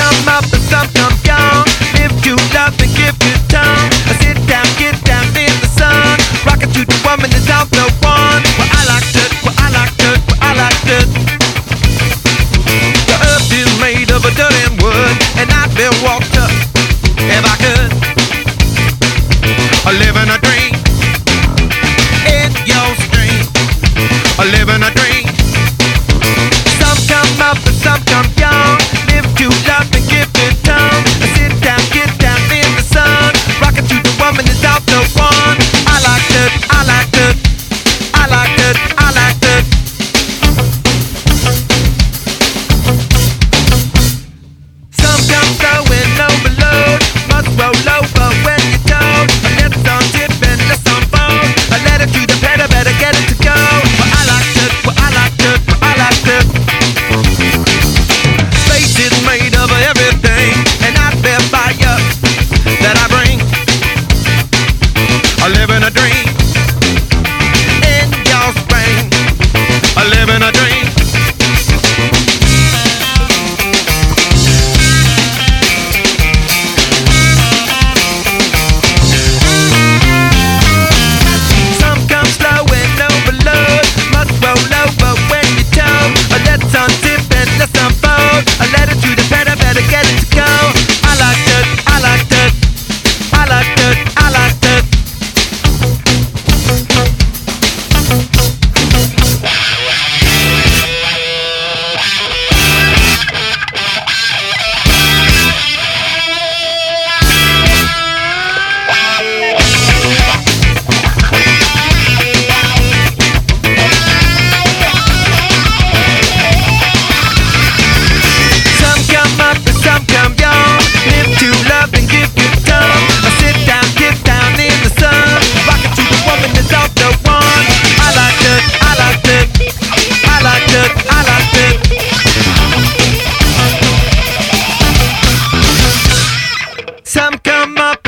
come up and some come down. Love and give tongue. Sit down, get down in the sun. To the woman one. Well, I like well, I like well, I like. The earth is made of dirt and wood, and I'd be walked up if I could. A dream. Your a dream. Some come up and some come down.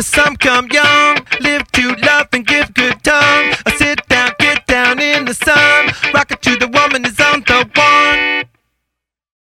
some come young